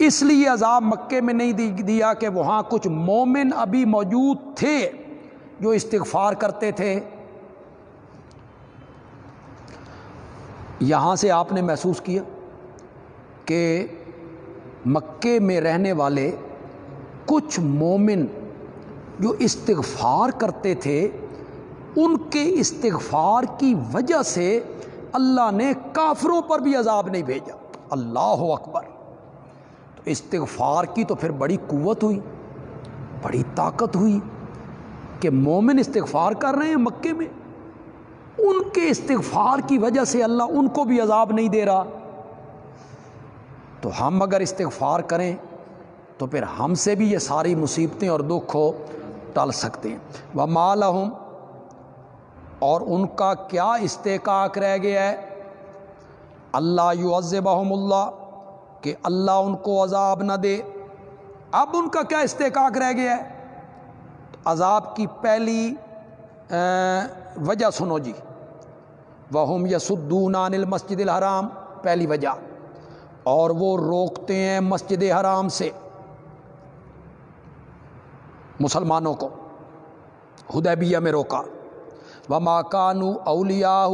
اس لیے عذاب مکے میں نہیں دیا کہ وہاں کچھ مومن ابھی موجود تھے جو استغفار کرتے تھے۔ یہاں سے آپ نے محسوس کیا کہ مکے میں رہنے والے کچھ مومن جو استغفار کرتے تھے، ان کے استغفار کی وجہ سے اللہ نے کافروں پر بھی عذاب نہیں بھیجا۔ اللہ اکبر۔ تو استغفار کی تو پھر بڑی قوت ہوئی، بڑی طاقت ہوئی کہ مومن استغفار کر رہے ہیں مکے میں۔ ان کے استغفار کی وجہ سے اللہ ان کو بھی عذاب نہیں دے رہا۔ تو ہم اگر استغفار کریں تو پھر ہم سے بھی یہ ساری مصیبتیں اور دکھ ہو ٹل سکتے ہیں۔ وہ مال اور ان کا کیا استحقاق رہ گیا ہے؟ اللہ یو اللہ۔ کہ اللہ ان کو عذاب نہ دے۔ اب ان کا کیا استحقاق رہ گیا ہے؟ عذاب کی پہلی وجہ سنو جی۔ وہ یسدون عن المسجد الحرام۔ پہلی وجہ۔ اور وہ روکتے ہیں مسجد حرام سے۔ مسلمانوں کو۔ ہدیبیہ میں روکا۔ و ماکانو اولیا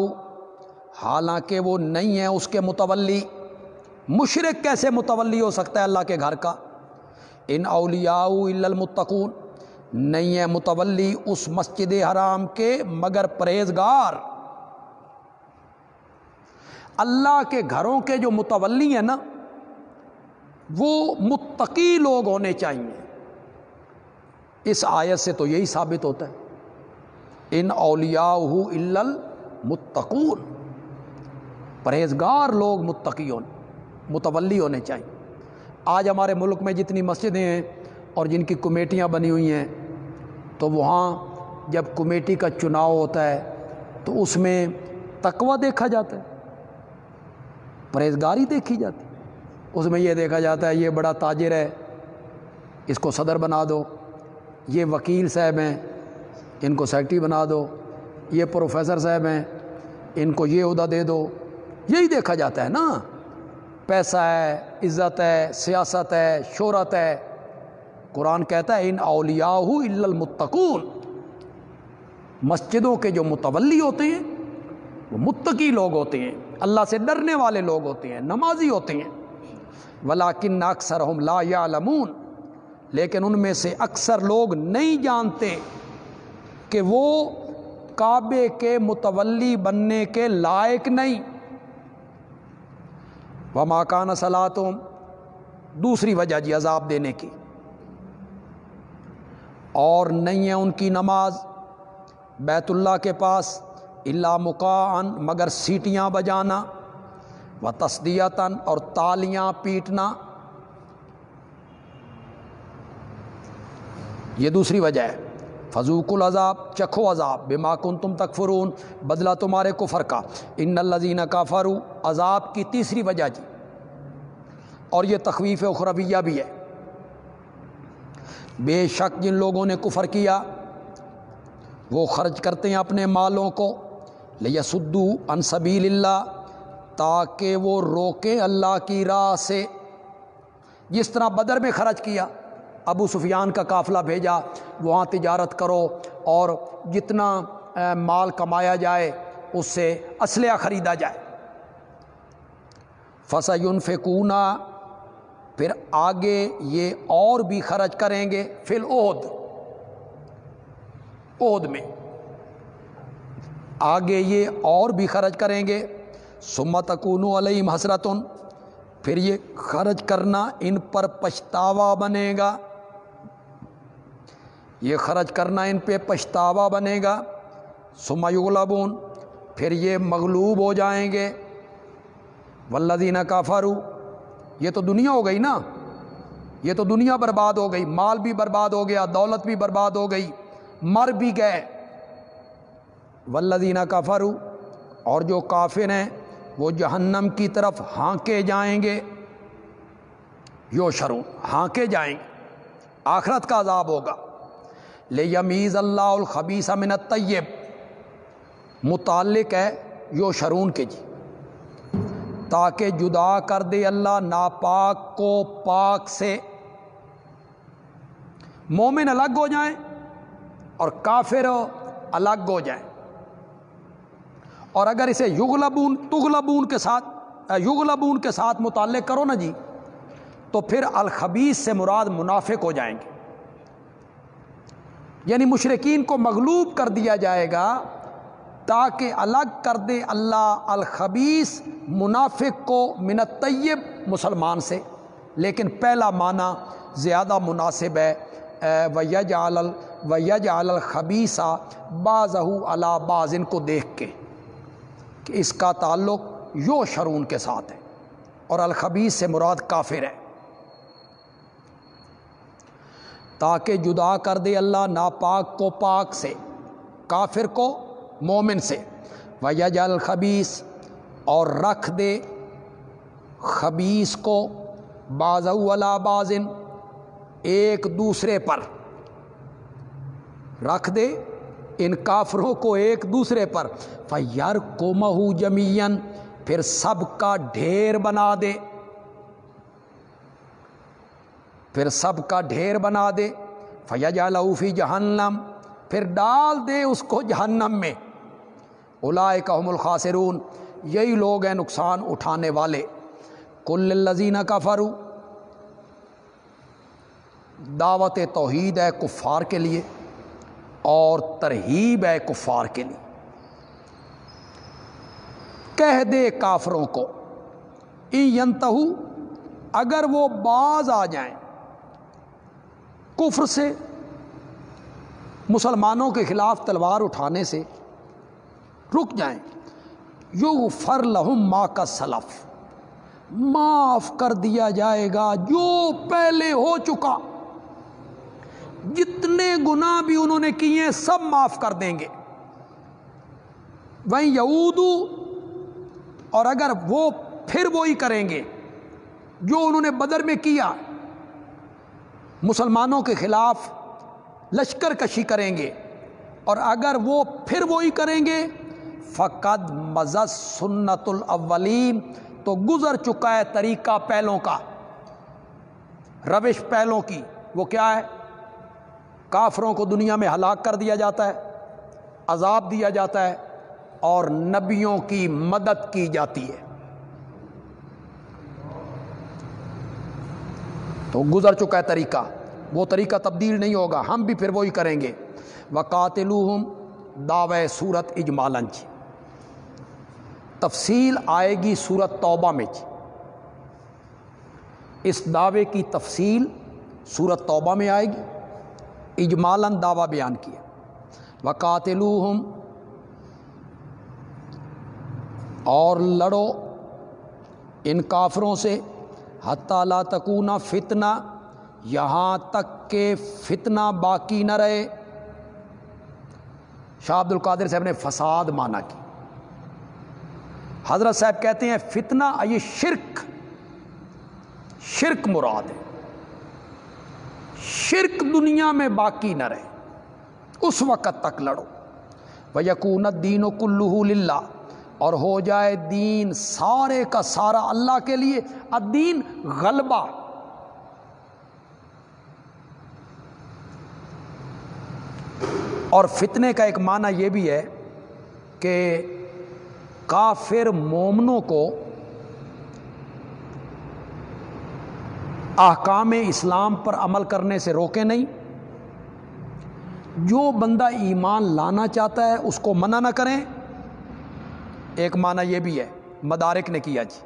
حالانکہ وہ نہیں ہیں اس کے متولی۔ مشرق کیسے متولی ہو سکتا ہے اللہ کے گھر کا؟ ان اولیاء المتقون، نہیں ہے متولی اس مسجد حرام کے مگر پرہیزگار۔ اللہ کے گھروں کے جو متولی ہیں نا، وہ متقی لوگ ہونے چاہیے۔ اس آیت سے تو یہی ثابت ہوتا ہے۔ ان اولیاء متقون پرہیزگار لوگ متقی ہونے متولی ہونے چاہیے۔ آج ہمارے ملک میں جتنی مسجدیں ہیں اور جن کی کمیٹیاں بنی ہوئی ہیں، تو وہاں جب کمیٹی کا چناؤ ہوتا ہے، تو اس میں تقوی دیکھا جاتا ہے، پرہیزگاری دیکھی جاتی اس میں یہ دیکھا جاتا ہے، یہ بڑا تاجر ہے، اس کو صدر بنا دو، یہ وکیل صاحب ہیں، ان کو سیکٹری بنا دو، یہ پروفیسر صاحب ہیں، ان کو یہ عہدہ دے دو۔ یہی دیکھا جاتا ہے نا۔ پیسہ ہے، عزت ہے، سیاست ہے، شہرت ہے۔ قرآن کہتا ہے، ان اولیاء المتقون مسجدوں کے جو متولی ہوتے ہیں، وہ متقی لوگ ہوتے ہیں۔ اللہ سے ڈرنے والے لوگ ہوتے ہیں، نمازی ہوتے ہیں۔ ولاکن اکثر ہم لا یا لیکن ان میں سے اکثر لوگ نہیں جانتے کہ وہ کعبے کے متولی بننے کے لائق نہیں۔ وہ ماکان صلاحتم دوسری وجہ جی عذاب دینے کی۔ اور نہیں ہے ان کی نماز بیت اللہ کے پاس اللہ مقان مگر سیٹیاں بجانا و تصدیتاً اور تالیاں پیٹنا۔ یہ دوسری وجہ ہے۔ فضوق العذاب، چکھو عذاب بے کن تم تک فرون بدلہ تمہارے کفر کا۔ ان الزین کا فرو عذاب کی تیسری وجہ جی۔ اور یہ تخویف اخرویہ بھی ہے۔ بے شک جن لوگوں نے کفر کیا، وہ خرچ کرتے ہیں اپنے مالوں کو۔ لیسدو ان سبیل اللہ، تاکہ وہ روکے اللہ کی راہ سے۔ جس طرح بدر میں خرچ کیا ابو سفیان کا قافلہ بھیجا، وہاں تجارت کرو اور جتنا مال کمایا جائے، اس سے اسلحہ خریدا جائے۔ فصون فکونا پھر آگے یہ اور بھی خرچ کریں گے فل عہد عہد میں۔ آگے یہ اور بھی خرچ کریں گے۔ سمت اکون علیہم حسرتن پھر یہ خرچ کرنا ان پر پچھتاوا بنے گا۔ یہ خرچ کرنا ان پہ پچھتاوا بنے گا۔ سمیغلبون پھر یہ مغلوب ہو جائیں گے۔ ولدینہ کافارو یہ تو دنیا ہو گئی نا۔ یہ تو دنیا برباد ہو گئی، مال بھی برباد ہو گیا، دولت بھی برباد ہو گئی، مر بھی گئے۔ ولدینہ کافارو اور جو کافر ہیں، وہ جہنم کی طرف ہانکے جائیں گے۔ یو شرو ہانکے جائیں گے۔ آخرت کا عذاب ہوگا۔ لے یمیز اللہ الخبیس من طیب متعلق ہے یو شرون کے جی۔ تاکہ جدا کر دے اللہ ناپاک کو پاک سے۔ مومن الگ ہو جائیں اور کافر الگ ہو جائیں۔ اور اگر اسے یغلبون، تغلبون کے ساتھ، یغلبون کے ساتھ متعلق کرو نا جی تو پھر الخبیس سے مراد منافق ہو جائیں گے۔ یعنی مشرقین کو مغلوب کر دیا جائے گا تاکہ الگ کر دے اللہ الخبیس منافق کو منت طیب مسلمان سے۔ لیکن پہلا معنی زیادہ مناسب ہے ویج عال ویج الخبیسہ بعض اللہ بعض ان کو دیکھ کے کہ اس کا تعلق یو شرون کے ساتھ ہے اور الخبیس سے مراد کافر ہے۔ تاکہ جدا کر دے اللہ ناپاک کو پاک سے، کافر کو مومن سے۔ ویج الخبیس اور رکھ دے خبیس کو باز بازن ایک دوسرے پر۔ رکھ دے ان کافروں کو ایک دوسرے پر۔ فیر کو مہو جمین پھر سب کا ڈھیر بنا دے۔ پھر سب کا ڈھیر بنا دے فیج لوفی جہنم، پھر ڈال دے اس کو جہنم میں۔ الائے کام الخاصرون یہی لوگ ہیں نقصان اٹھانے والے۔ کل لذینہ کا فرو دعوت توحید ہے کفار کے لیے اور ترہیب ہے کفار کے لیے۔ کہہ دے کافروں کو ینتہو، اگر وہ باز آ جائیں کفر سے، مسلمانوں کے خلاف تلوار اٹھانے سے۔ رک جائیں۔ یو فر لہم ماں کا سلف معاف کر دیا جائے گا جو پہلے ہو چکا۔ جتنے گناہ بھی انہوں نے کیے سب معاف کر دیں گے۔ وہیں یہودو اور اگر وہ پھر وہی کریں گے جو انہوں نے بدر میں کیا۔ مسلمانوں کے خلاف لشکر کشی کریں گے اور اگر وہ پھر وہی کریں گے، فقد مزت سنت الاولیم تو گزر چکا ہے طریقہ پہلوں کا۔ روش پہلوں کی، وہ کیا ہے؟ کافروں کو دنیا میں ہلاک کر دیا جاتا ہے، عذاب دیا جاتا ہے اور نبیوں کی مدد کی جاتی ہے۔ تو گزر چکا ہے طریقہ۔ وہ طریقہ تبدیل نہیں ہوگا، ہم بھی پھر وہی کریں گے۔ وقاتل دعوے صورت اجمالن جی۔ تفصیل آئے گی صورت توبہ میں جی۔ اس دعوے کی تفصیل صورت توبہ میں آئے گی۔ اجمالن دعویٰ بیان کیا۔ وقاتل اور لڑو ان کافروں سے۔ حتیٰ لا تکونہ فتنہ، یہاں تک کہ فتنہ باقی نہ رہے۔ شاہ عبد القادر صاحب نے فساد مانا کی۔ حضرت صاحب کہتے ہیں، فتنہ یہ شرک شرک مراد ہے۔ شرک دنیا میں باقی نہ رہے، اس وقت تک لڑو۔ وہ یقون دین و کلو للہ اور ہو جائے دین سارے کا سارا اللہ کے لیے، الدین غلبہ۔ اور فتنے کا ایک معنی یہ بھی ہے کہ کافر مومنوں کو احکام اسلام پر عمل کرنے سے روکے نہیں۔ جو بندہ ایمان لانا چاہتا ہے، اس کو منع نہ کریں۔ ایک معنی یہ بھی ہے، مدارک نے کیا جی۔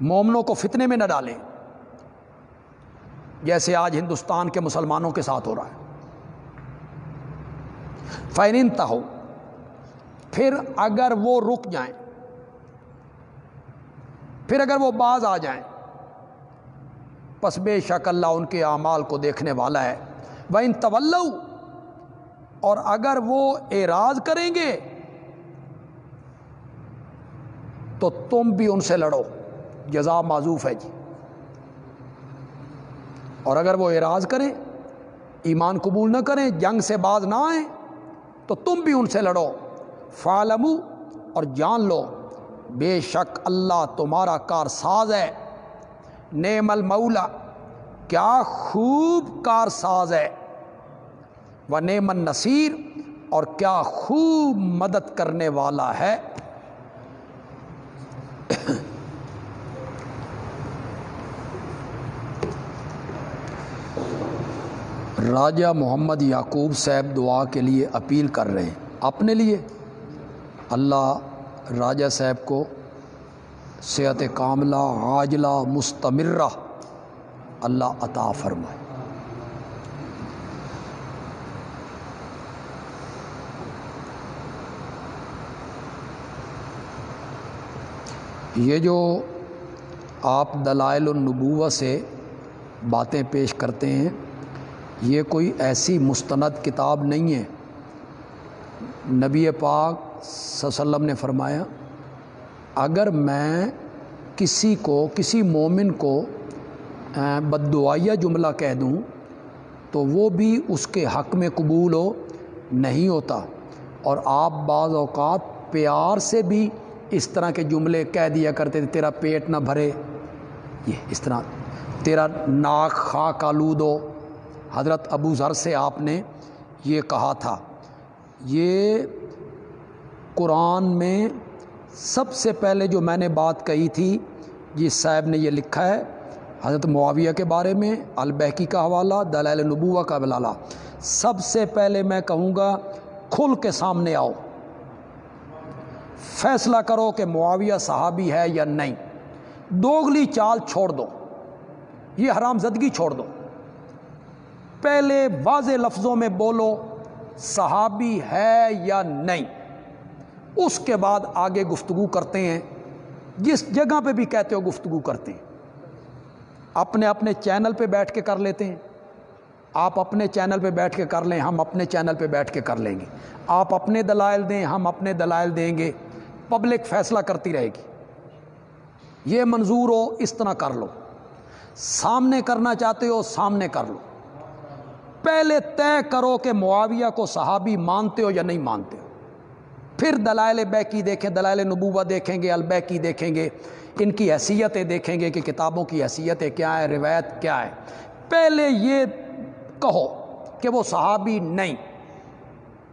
مومنوں کو فتنے میں نہ ڈالیں، جیسے آج ہندوستان کے مسلمانوں کے ساتھ ہو رہا ہے۔ فائن ہو پھر اگر وہ رک جائیں، پھر اگر وہ باز آ جائیں، پس بے شک اللہ ان کے اعمال کو دیکھنے والا ہے۔ وہ ان طول اور اگر وہ اعراض کریں گے تو تم بھی ان سے لڑو۔ جزا معذوف ہے جی۔ اور اگر وہ اعراض کریں، ایمان قبول نہ کریں، جنگ سے باز نہ آئیں، تو تم بھی ان سے لڑو۔ فالمو اور جان لو، بے شک اللہ تمہارا کار ساز ہے۔ نعم المولا، کیا خوب کار ساز ہے۔ و نعم النصیر، اور کیا خوب مدد کرنے والا ہے۔ راجہ محمد یعقوب صاحب دعا کے لیے اپیل کر رہے ہیں۔ اپنے لیے۔ اللہ راجہ صاحب کو صحت کاملہ، عاجلہ، مستمرہ اللہ عطا فرمائے۔ یہ جو آپ دلائل النبوہ سے باتیں پیش کرتے ہیں یہ کوئی ایسی مستند کتاب نہیں ہے۔ نبی پاک صلی اللہ علیہ وسلم نے فرمایا، اگر میں کسی کو، کسی مومن کو بد دعائیہ جملہ کہہ دوں، تو وہ بھی اس کے حق میں قبول ہو، نہیں ہوتا۔ اور آپ بعض اوقات پیار سے بھی اس طرح کے جملے کہہ دیا کرتے تھے، تیرا پیٹ نہ بھرے۔ یہ اس طرح، تیرا ناک خاک آلود ہو۔ حضرت ابو ذر سے آپ نے یہ کہا تھا۔ یہ قرآن میں سب سے پہلے جو میں نے بات کہی تھی جس صاحب نے یہ لکھا ہے حضرت معاویہ کے بارے میں البحکی کا حوالہ، دلائل نبوہ کا بلالہ سب سے پہلے میں کہوں گا، کھل کے سامنے آؤ۔ فیصلہ کرو کہ معاویہ صحابی ہے یا نہیں۔ دوگلی چال چھوڑ دو۔ یہ حرام زدگی چھوڑ دو۔ پہلے واضح لفظوں میں بولو، صحابی ہے یا نہیں۔ اس کے بعد آگے گفتگو کرتے ہیں۔ جس جگہ پہ بھی کہتے ہو گفتگو کرتے ہیں۔ اپنے اپنے چینل پہ بیٹھ کے کر لیتے ہیں۔ آپ اپنے چینل پہ بیٹھ کے کر لیں، ہم اپنے چینل پہ بیٹھ کے کر لیں گے۔ آپ اپنے دلائل دیں، ہم اپنے دلائل دیں گے۔ پبلک فیصلہ کرتی رہے گی۔ یہ منظور ہو، اس طرح کر لو۔ سامنے کرنا چاہتے ہو، سامنے کر لو۔ پہلے طے کرو کہ معاویہ کو صحابی مانتے ہو یا نہیں مانتے ہو۔ پھر دلائل بیکی دیکھیں، دلائل نبوہ دیکھیں گے، البیکی دیکھیں گے، ان کی حیثیتیں دیکھیں گے کہ کتابوں کی حیثیتیں کیا ہے روایت کیا ہے پہلے یہ کہو کہ وہ صحابی نہیں،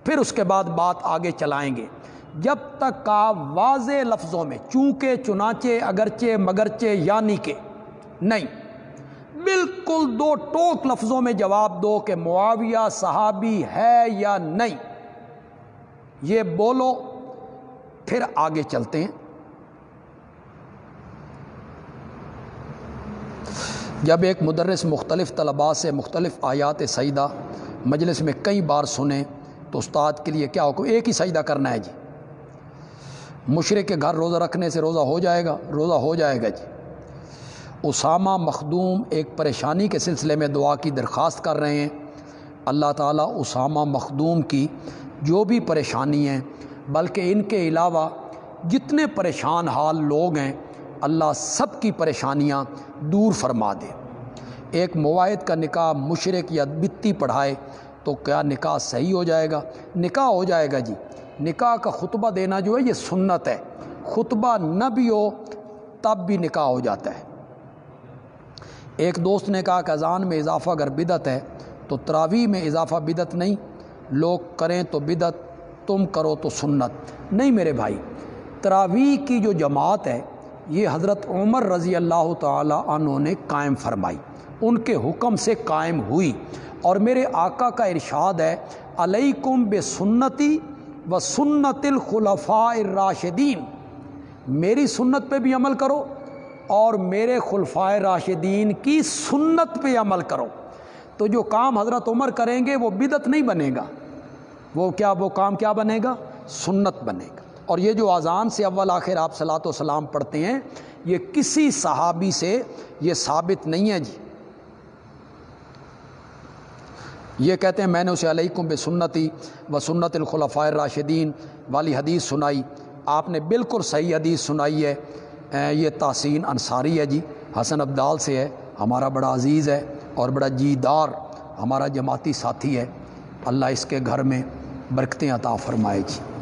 پھر اس کے بعد بات آگے چلائیں گے۔ جب تک آپ واضح لفظوں میں چونکہ، چنانچہ، اگرچہ، مگرچہ یعنی کہ نہیں بالکل دو ٹوک لفظوں میں جواب دو کہ معاویہ صحابی ہے یا نہیں۔ یہ بولو، پھر آگے چلتے ہیں۔ جب ایک مدرس مختلف طلباء سے مختلف آیات سجدہ مجلس میں کئی بار سنیں تو استاد کے لیے کیا حکم؟ ایک ہی سجدہ کرنا ہے جی۔ مشرق کے گھر روزہ رکھنے سے روزہ ہو جائے گا، روزہ ہو جائے گا جی۔ اسامہ مخدوم ایک پریشانی کے سلسلے میں دعا کی درخواست کر رہے ہیں۔ اللہ تعالیٰ اسامہ مخدوم کی جو بھی پریشانی ہیں، بلکہ ان کے علاوہ جتنے پریشان حال لوگ ہیں، اللہ سب کی پریشانیاں دور فرما دے۔ ایک مواعد کا نکاح مشرق یا بتی پڑھائے تو کیا نکاح صحیح ہو جائے گا؟ نکاح ہو جائے گا جی۔ نکاح کا خطبہ دینا جو ہے، یہ سنت ہے۔ خطبہ نہ بھی ہو، تب بھی نکاح ہو جاتا ہے۔ ایک دوست نے کہا کہ اذان میں اضافہ اگر بدت ہے تو تراویح میں اضافہ بدت نہیں۔ لوگ کریں تو بدت تم کرو تو سنت۔ نہیں میرے بھائی، تراویح کی جو جماعت ہے، یہ حضرت عمر رضی اللہ تعالی عنہ نے قائم فرمائی۔ ان کے حکم سے قائم ہوئی۔ اور میرے آقا کا ارشاد ہے، علیکم بے سنتی و سنت الخلفاء الراشدین۔ میری سنت پہ بھی عمل کرو۔ اور میرے خلفائے راشدین کی سنت پہ عمل کرو۔ تو جو کام حضرت عمر کریں گے وہ بدت نہیں بنے گا۔ وہ کیا وہ کام کیا بنے گا؟ سنت بنے گا۔ اور یہ جو اذان سے اول آخر آپ صلاۃ و سلام پڑھتے ہیں، یہ کسی صحابی سے یہ ثابت نہیں ہے جی۔ یہ کہتے ہیں، میں نے اسے علیکم بے سنتی و سنت الخلفۂ راشدین والی حدیث سنائی۔ آپ نے بالکل صحیح حدیث سنائی ہے۔ یہ تحسین انصاری ہے جی حسن عبدال سے ہے، ہمارا بڑا عزیز ہے اور بڑا جیدار ہمارا جماعتی ساتھی ہے۔ اللہ اس کے گھر میں برکتیں عطا فرمائے جی۔